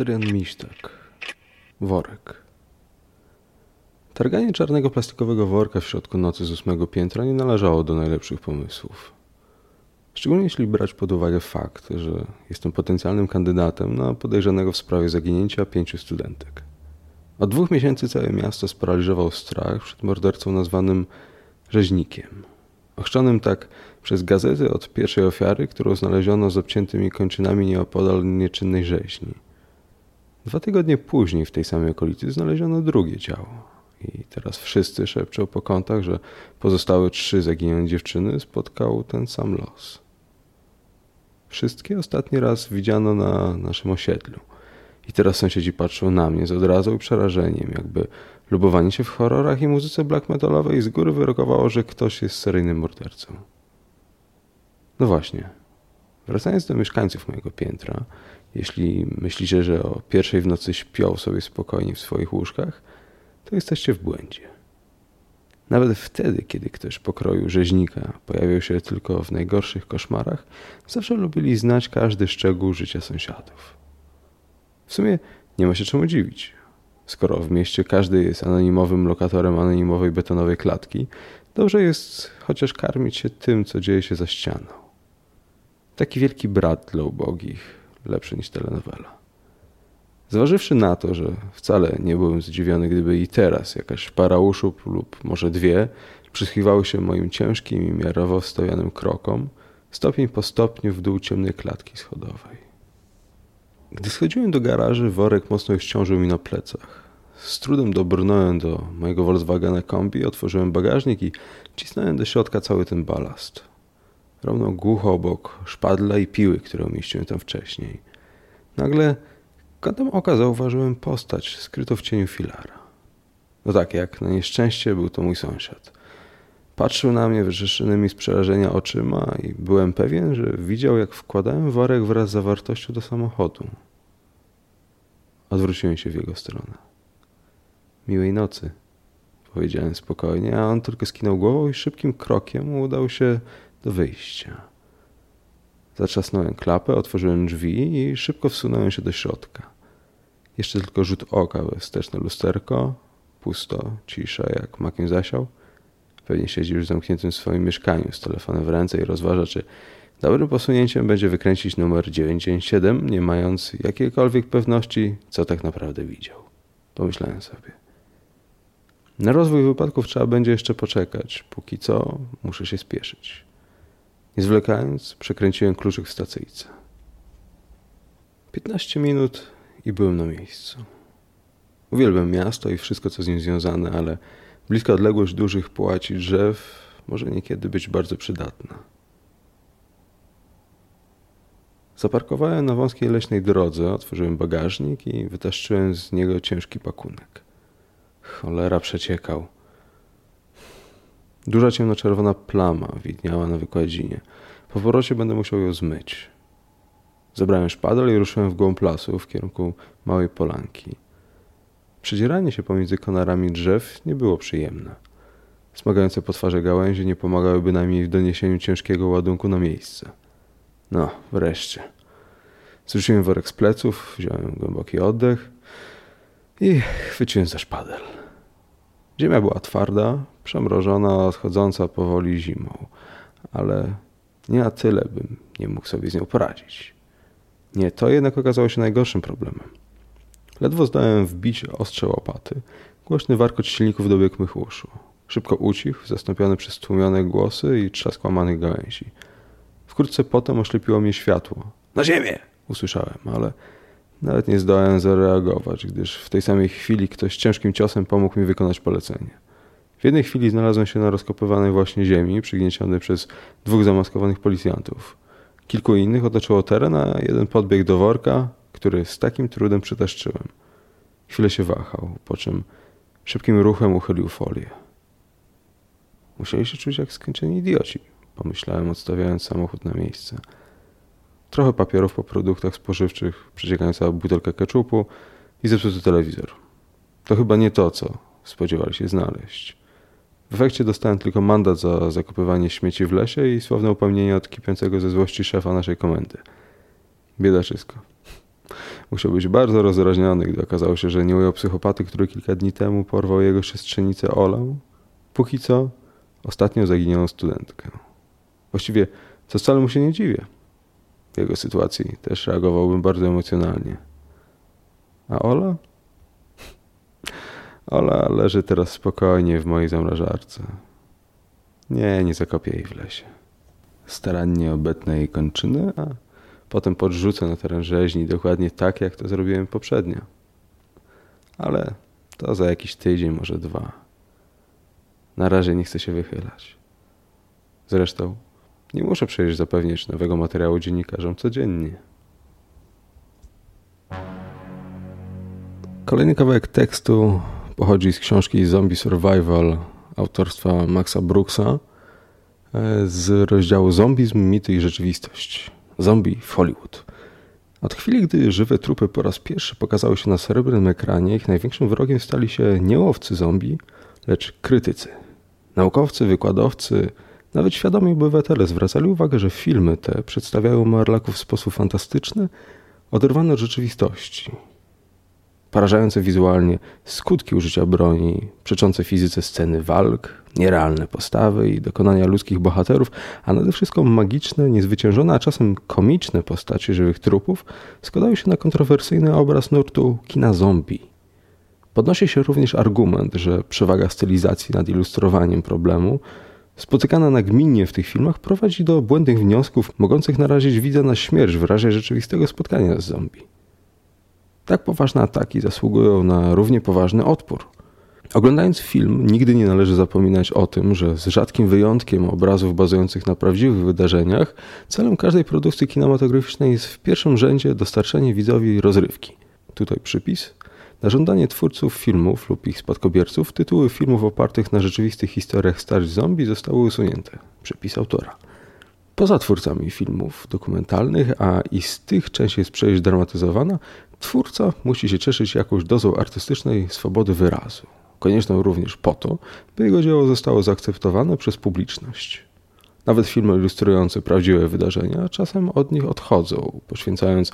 Adrian Misztak. Worek. Targanie czarnego plastikowego worka w środku nocy z ósmego piętra nie należało do najlepszych pomysłów. Szczególnie jeśli brać pod uwagę fakt, że jestem potencjalnym kandydatem na podejrzanego w sprawie zaginięcia pięciu studentek. Od dwóch miesięcy całe miasto sparaliżował strach przed mordercą nazwanym rzeźnikiem. Ochrzczonym tak przez gazety od pierwszej ofiary, którą znaleziono z obciętymi kończynami nieopodal nieczynnej rzeźni. Dwa tygodnie później w tej samej okolicy znaleziono drugie ciało. I teraz wszyscy szepczą po kątach, że pozostałe trzy zaginione dziewczyny spotkał ten sam los. Wszystkie ostatni raz widziano na naszym osiedlu. I teraz sąsiedzi patrzą na mnie z odrazą i przerażeniem, jakby lubowanie się w horrorach i muzyce black metalowej z góry wyrokowało, że ktoś jest seryjnym mordercą. No właśnie. Wracając do mieszkańców mojego piętra, jeśli myślicie, że o pierwszej w nocy śpią sobie spokojnie w swoich łóżkach, to jesteście w błędzie. Nawet wtedy, kiedy ktoś pokroju rzeźnika pojawiał się tylko w najgorszych koszmarach, zawsze lubili znać każdy szczegół życia sąsiadów. W sumie nie ma się czemu dziwić. Skoro w mieście każdy jest anonimowym lokatorem anonimowej betonowej klatki, dobrze jest chociaż karmić się tym, co dzieje się za ścianą. Taki wielki brat dla ubogich, lepszy niż telenowela. Zważywszy na to, że wcale nie byłem zdziwiony, gdyby i teraz jakaś para uszu lub może dwie przysłuchiwały się moim ciężkim i miarowo wstawianym krokom, stopień po stopniu w dół ciemnej klatki schodowej. Gdy schodziłem do garaży, worek mocno już ciążył mi na plecach. Z trudem dobrnąłem do mojego Volkswagena kombi, otworzyłem bagażnik i cisnąłem do środka cały ten balast. Równo głucho obok szpadla i piły, które umieściłem tam wcześniej. Nagle kątem oka zauważyłem postać skrytą w cieniu filara. No tak, jak na nieszczęście był to mój sąsiad. Patrzył na mnie wyrzeszonymi z przerażenia oczyma i byłem pewien, że widział, jak wkładałem worek wraz z zawartością do samochodu. Odwróciłem się w jego stronę. Miłej nocy, powiedziałem spokojnie, a on tylko skinął głową i szybkim krokiem udał się do wyjścia. Zatrzasnąłem klapę, otworzyłem drzwi i szybko wsunąłem się do środka. Jeszcze tylko rzut oka we wsteczne lusterko, pusto, cisza, jak makiem zasiał. Pewnie siedzi już zamkniętym w swoim mieszkaniu z telefonem w ręce i rozważa, czy dobrym posunięciem będzie wykręcić numer 997, nie mając jakiejkolwiek pewności, co tak naprawdę widział. Pomyślałem sobie. Na rozwój wypadków trzeba będzie jeszcze poczekać. Póki co muszę się spieszyć. Nie zwlekając, przekręciłem kluczyk w stacyjce. 15 minut i byłem na miejscu. Uwielbiam miasto i wszystko, co z nim związane, ale bliska odległość dużych połaci drzew może niekiedy być bardzo przydatna. Zaparkowałem na wąskiej leśnej drodze, otworzyłem bagażnik i wytaszczyłem z niego ciężki pakunek. Cholera przeciekał. Duża ciemnoczerwona plama widniała na wykładzinie. Po powrocie będę musiał ją zmyć. Zebrałem szpadel i ruszyłem w głąb lasu w kierunku małej polanki. Przedzieranie się pomiędzy konarami drzew nie było przyjemne. Smagające po twarzy gałęzie nie pomagały bynajmniej w doniesieniu ciężkiego ładunku na miejsce. No, wreszcie. Zrzuciłem worek z pleców, wziąłem głęboki oddech i chwyciłem za szpadel. Ziemia była twarda, przemrożona, odchodząca powoli zimą, ale Nie na tyle bym nie mógł sobie z nią poradzić. Nie, to jednak okazało się najgorszym problemem. Ledwo zdałem wbić ostrze łopaty. Głośny warkot silników dobiegł mych uszu. Szybko ucichł, zastąpiony przez tłumione głosy i trzask łamanych gałęzi. Wkrótce potem oślepiło mnie światło. Na ziemię! usłyszałem, ale nawet nie zdołałem zareagować, gdyż w tej samej chwili ktoś ciężkim ciosem pomógł mi wykonać polecenie. W jednej chwili znalazłem się na rozkopywanej właśnie ziemi, przygnieciony przez dwóch zamaskowanych policjantów. Kilku innych otoczyło teren, a jeden podbiegł do worka, który z takim trudem przytaszczyłem. Chwilę się wahał, po czym szybkim ruchem uchylił folię. Musieli się czuć jak skończeni idioci, pomyślałem, odstawiając samochód na miejsce. Trochę papierów po produktach spożywczych, przeciekająca butelka keczupu i zepsuty telewizor. To chyba nie to, co spodziewali się znaleźć. W efekcie dostałem tylko mandat za zakopywanie śmieci w lesie i słowne upomnienie od kipiącego ze złości szefa naszej komendy. Biedaczysko. Musiał być bardzo rozrażniony, gdy okazało się, że nie ujął psychopaty, który kilka dni temu porwał jego siostrzenicę Olę. Póki co ostatnią zaginioną studentkę. Właściwie co wcale mu się nie dziwię. Jego sytuacji też reagowałbym bardzo emocjonalnie. A Ola? Ola leży teraz spokojnie w mojej zamrażarce. Nie, nie zakopię jej w lesie. Starannie obetnę jej kończyny, a potem podrzucę na teren rzeźni dokładnie tak, jak to zrobiłem poprzednio. Ale to za jakiś tydzień, może dwa. Na razie nie chcę się wychylać. Zresztą nie muszę przecież zapewniać nowego materiału dziennikarzom codziennie. Kolejny kawałek tekstu pochodzi z książki Zombie Survival autorstwa Maxa Brooksa e, z rozdziału Zombizm, mity i rzeczywistość. Zombie w Hollywood. Od chwili, gdy żywe trupy po raz pierwszy pokazały się na srebrnym ekranie, ich największym wrogiem stali się nie łowcy zombie, lecz krytycy. Naukowcy, wykładowcy, nawet świadomi obywatele zwracali uwagę, że filmy te przedstawiają marlaków w sposób fantastyczny, oderwany od rzeczywistości. Porażające wizualnie skutki użycia broni, przeczące fizyce sceny walk, nierealne postawy i dokonania ludzkich bohaterów, a nade wszystko magiczne, niezwyciężone, a czasem komiczne postacie żywych trupów składały się na kontrowersyjny obraz nurtu kina zombie. Podnosi się również argument, że przewaga stylizacji nad ilustrowaniem problemu spotykana nagminnie w tych filmach prowadzi do błędnych wniosków, mogących narazić widza na śmierć w razie rzeczywistego spotkania z zombie. Tak poważne ataki zasługują na równie poważny odpór. Oglądając film, nigdy nie należy zapominać o tym, że z rzadkim wyjątkiem obrazów bazujących na prawdziwych wydarzeniach, celem każdej produkcji kinematograficznej jest w pierwszym rzędzie dostarczenie widzowi rozrywki. Tutaj przypis. Na żądanie twórców filmów lub ich spadkobierców tytuły filmów opartych na rzeczywistych historiach starć zombie zostały usunięte. Przepis autora. Poza twórcami filmów dokumentalnych, a i z tych część jest przejść dramatyzowana, twórca musi się cieszyć jakąś dozą artystycznej swobody wyrazu. Konieczną również po to, by jego dzieło zostało zaakceptowane przez publiczność. Nawet filmy ilustrujące prawdziwe wydarzenia czasem od nich odchodzą, poświęcając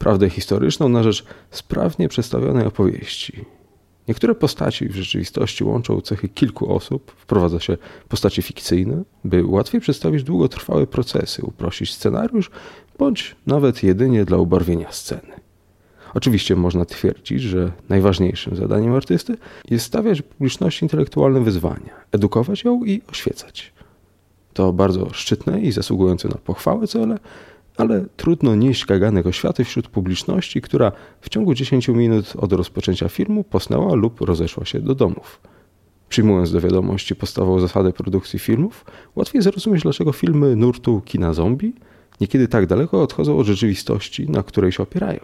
prawdę historyczną na rzecz sprawnie przedstawionej opowieści. Niektóre postaci w rzeczywistości łączą cechy kilku osób, wprowadza się postacie fikcyjne, by łatwiej przedstawić długotrwałe procesy, uprościć scenariusz, bądź nawet jedynie dla ubarwienia sceny. Oczywiście można twierdzić, że najważniejszym zadaniem artysty jest stawiać publiczności intelektualne wyzwania, edukować ją i oświecać. To bardzo szczytne i zasługujące na pochwałę cele, ale trudno nieść kaganek oświaty wśród publiczności, która w ciągu 10 minut od rozpoczęcia filmu posnęła lub rozeszła się do domów. Przyjmując do wiadomości podstawową zasadę produkcji filmów, łatwiej zrozumieć, dlaczego filmy nurtu kina zombie niekiedy tak daleko odchodzą od rzeczywistości, na której się opierają.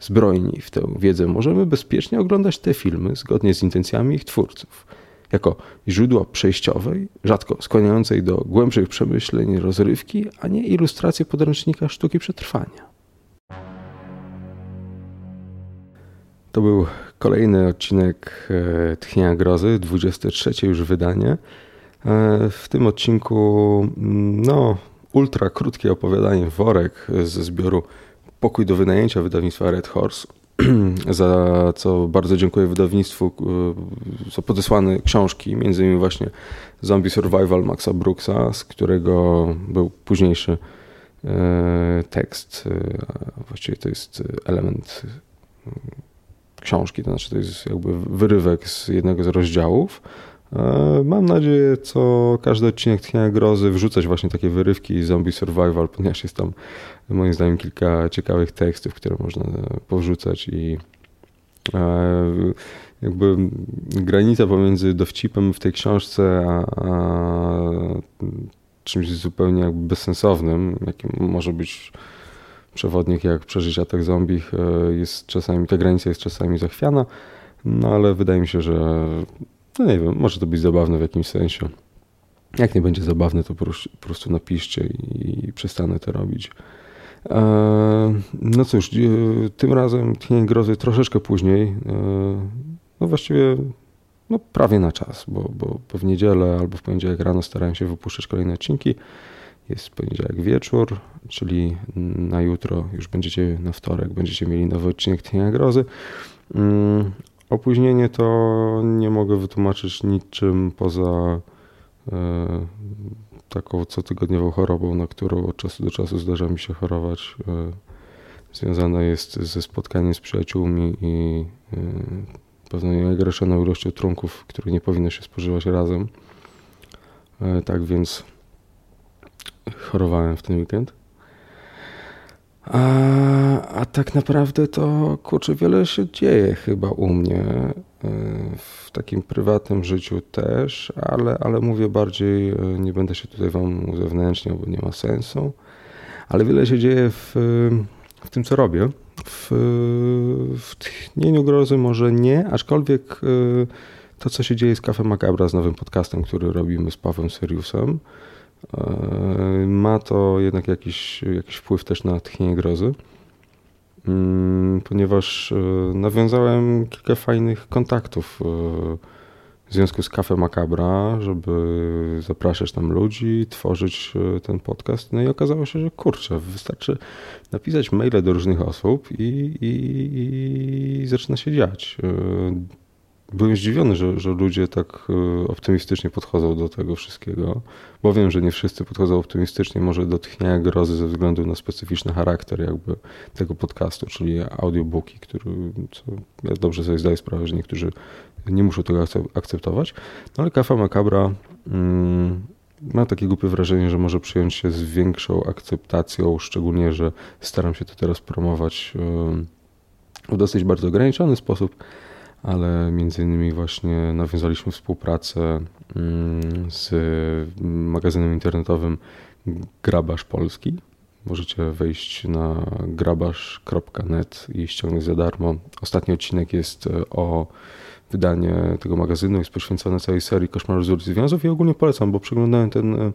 Zbrojni w tę wiedzę możemy bezpiecznie oglądać te filmy zgodnie z intencjami ich twórców – jako źródło przejściowej, rzadko skłaniającej do głębszych przemyśleń rozrywki, a nie ilustrację podręcznika sztuki przetrwania. To był kolejny odcinek e, Tchnienia Grozy, 23 już wydanie. E, w tym odcinku, mm, no, ultra krótkie opowiadanie Worek ze zbioru Pokój do wynajęcia wydawnictwa Red Horse. za co bardzo dziękuję wydawnictwu za podesłane książki, między innymi właśnie Zombie Survival Maxa Brooksa, z którego był późniejszy tekst. Właściwie to jest element książki, to znaczy to jest jakby wyrywek z jednego z rozdziałów. E, mam nadzieję, co każdy odcinek Tchnienia Grozy wrzucać właśnie takie wyrywki Zombie Survival, ponieważ jest tam moim zdaniem kilka ciekawych tekstów, które można powrzucać i e, jakby granica pomiędzy dowcipem w tej książce a, a czymś zupełnie jakby bezsensownym, jakim może być przewodnik jak przeżyć atak zombie jest czasami, ta granica jest czasami zachwiana, no ale wydaje mi się, że no nie wiem, może to być zabawne w jakimś sensie. Jak nie będzie zabawne, to po prostu napiszcie i przestanę to robić. E, no cóż, e, tym razem Tchnień Grozy troszeczkę później, no właściwie no prawie na czas, bo, bo, bo w niedzielę albo w poniedziałek rano starałem się wypuszczać kolejne odcinki. Jest poniedziałek wieczór, czyli na jutro już będziecie, na wtorek będziecie mieli nowy odcinek Tchnienia Grozy. Opóźnienie to nie mogę wytłumaczyć niczym poza e, taką cotygodniową chorobą, na którą od czasu do czasu zdarza mi się chorować. E, związana jest ze spotkaniem z przyjaciółmi i e, pewną nieogreszoną ilością trunków, których nie powinno się spożywać razem. Tak więc chorowałem w ten weekend. A, a tak naprawdę to kurczę, wiele się dzieje chyba u mnie e, w takim prywatnym życiu też, ale, ale mówię bardziej, e, nie będę się tutaj wam uzewnętrzniał, bo nie ma sensu, ale wiele się dzieje w, w tym, co robię. W, w tchnieniu grozy może nie, aczkolwiek e, to, co się dzieje z Cafe Macabra, z nowym podcastem, który robimy z Pawłem Seriusem, ma to jednak jakiś, jakiś wpływ też na tchnienie grozy, mm, ponieważ e, nawiązałem kilka fajnych kontaktów e, w związku z Cafe Macabra, żeby zapraszać tam ludzi, tworzyć ten podcast. No i okazało się, że kurczę, wystarczy napisać maile do różnych osób i, i, i zaczyna się dziać byłem zdziwiony, że, że ludzie tak e, optymistycznie podchodzą do tego wszystkiego, bo wiem, że nie wszyscy podchodzą optymistycznie może do tchnienia grozy ze względu na specyficzny charakter jakby tego podcastu, czyli audiobooki, który, co ja dobrze sobie zdaję sprawę, że niektórzy nie muszą tego akceptować, no ale Kafa Macabra mm, ma takie głupie wrażenie, że może przyjąć się z większą akceptacją, szczególnie, że staram się to teraz promować w dosyć bardzo ograniczony sposób, ale między innymi właśnie nawiązaliśmy współpracę mm, z magazynem internetowym Grabasz Polski. Możecie wejść na grabasz.net i ściągnąć za darmo. Ostatni odcinek jest e, o wydanie tego magazynu, jest poświęcony całej serii Koszmarów z ulicy Związów i ogólnie polecam, bo przeglądałem ten e,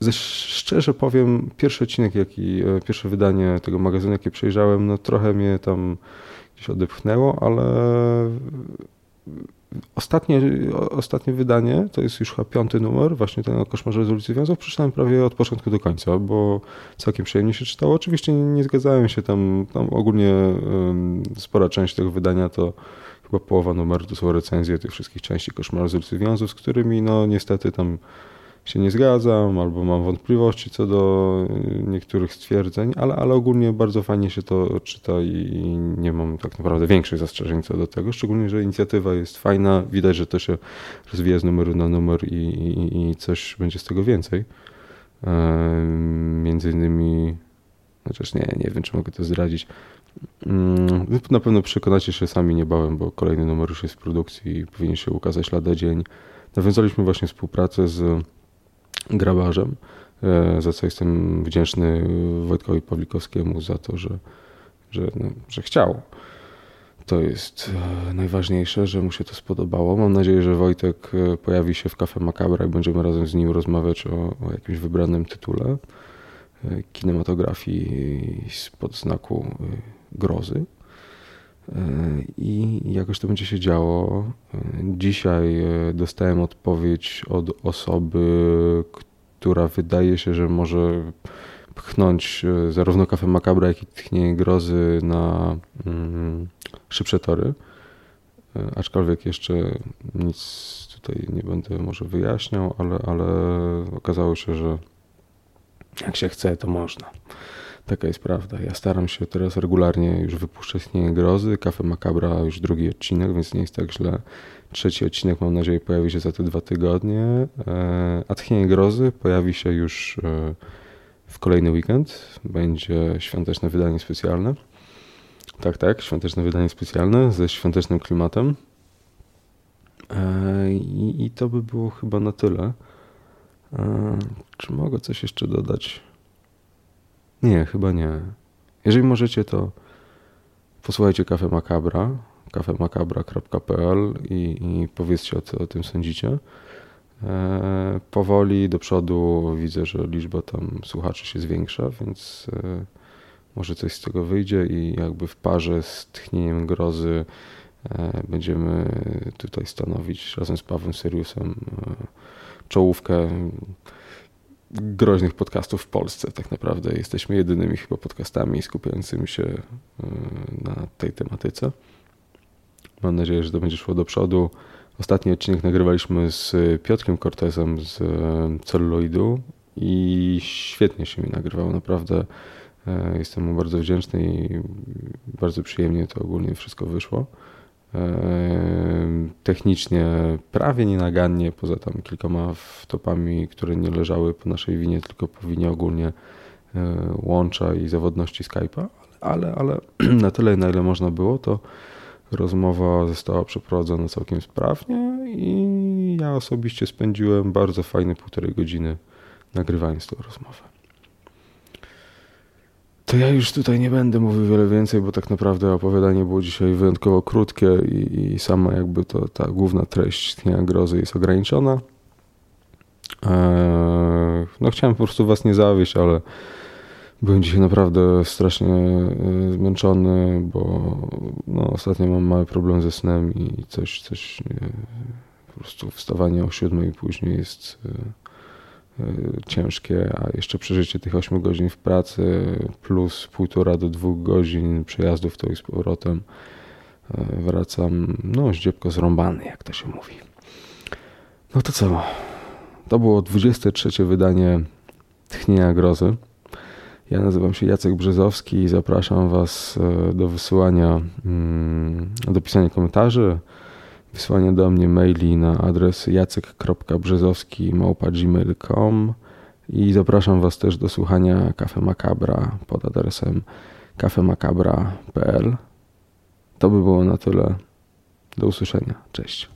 ze, szczerze powiem, pierwszy odcinek, jaki, e, pierwsze wydanie tego magazynu, jakie przejrzałem, no trochę mnie tam gdzieś odepchnęło, ale ostatnie, ostatnie wydanie, to jest już chyba piąty numer, właśnie ten o koszmarze z ulicy Wiązów, przeczytałem prawie od początku do końca, bo całkiem przyjemnie się czytało. Oczywiście nie, nie zgadzałem się tam, tam ogólnie um, spora część tego wydania to chyba połowa numeru to są recenzje tych wszystkich części koszmaru z Wiązów, z którymi no niestety tam się nie zgadzam, albo mam wątpliwości co do y, niektórych stwierdzeń, ale, ale ogólnie bardzo fajnie się to czyta i nie mam tak naprawdę większych zastrzeżeń co do tego, szczególnie, że inicjatywa jest fajna, widać, że to się rozwija z numeru na numer i, i, i coś będzie z tego więcej. Między innymi, chociaż nie, nie wiem, czy mogę to zdradzić. Mm, na pewno przekonacie się sami niebawem, bo kolejny numer już jest w produkcji i powinien się ukazać lada dzień. Nawiązaliśmy właśnie współpracę z grabarzem, e, za co jestem wdzięczny Wojtkowi Pawlikowskiemu za to, że, że, no, że chciał. To jest e, najważniejsze, że mu się to spodobało. Mam nadzieję, że Wojtek e, pojawi się w Cafe Macabra i będziemy razem z nim rozmawiać o, o jakimś wybranym tytule kinematografii spod znaku grozy. I jakoś to będzie się działo. Dzisiaj e, dostałem odpowiedź od osoby, która wydaje się, że może pchnąć e, zarówno kafę makabra, jak i tchnienie grozy na mm, szybsze tory. E, aczkolwiek jeszcze nic tutaj nie będę może wyjaśniał, ale, ale okazało się, że jak się chce, to można. Taka jest prawda. Ja staram się teraz regularnie już wypuszczać tchnienie grozy. Kafę makabra już drugi odcinek, więc nie jest tak źle. Trzeci odcinek mam nadzieję pojawi się za te dwa tygodnie. E, a tchnienie grozy pojawi się już w kolejny weekend. Będzie świąteczne wydanie specjalne. Tak, tak, świąteczne wydanie specjalne ze świątecznym klimatem. E, I, I, to by było chyba na tyle. E, czy mogę coś jeszcze dodać? Nie, chyba nie. Jeżeli możecie, to posłuchajcie Kafe Makabra, kafemakabra.pl i, i powiedzcie, co o tym sądzicie. E, powoli do przodu widzę, że liczba tam słuchaczy się zwiększa, więc e, może coś z tego wyjdzie i jakby w parze z tchnieniem grozy e, będziemy tutaj stanowić razem z Pawłem Seriusem czołówkę groźnych podcastów w Polsce. Tak naprawdę jesteśmy jedynymi chyba podcastami skupiającymi się na tej tematyce. Mam nadzieję, że to będzie szło do przodu. Ostatni odcinek nagrywaliśmy z Piotrkiem Cortezem z e, celuloidu i świetnie się mi nagrywało, naprawdę. E, jestem mu bardzo wdzięczny i bardzo przyjemnie to ogólnie wszystko wyszło. E, technicznie prawie nienagannie, poza tam kilkoma wtopami, które nie leżały po naszej winie, tylko po winie ogólnie łącza i zawodności Skype'a, ale, ale na tyle, na ile można było, to Rozmowa została przeprowadzona całkiem sprawnie i ja osobiście spędziłem bardzo fajne półtorej godziny nagrywając tę rozmowę. To ja już tutaj nie będę mówił wiele więcej, bo tak naprawdę opowiadanie było dzisiaj wyjątkowo krótkie i, i sama jakby to ta główna treść Dnia Grozy jest ograniczona. Eee, no chciałem po prostu was nie zawieść, ale Byłem dzisiaj naprawdę strasznie e, zmęczony, bo no, ostatnio mam mały problem ze snem i coś, coś nie, po prostu wstawanie o siódmej później jest e, ciężkie, a jeszcze przeżycie tych 8 godzin w pracy plus półtora do dwóch godzin przejazdów to i z powrotem wracam, no, zdziebko zrąbany, jak to się mówi. No to co? To było 23 wydanie Tchnienia Grozy. Ja nazywam się Jacek Brzezowski i zapraszam Was e, do wysyłania, mm, do pisania komentarzy, wysłania do mnie maili na adres jacek.brzezowski.gmail.com i zapraszam Was też do słuchania Kafe Makabra pod adresem kafemakabra.pl. To by było na tyle. Do usłyszenia. Cześć.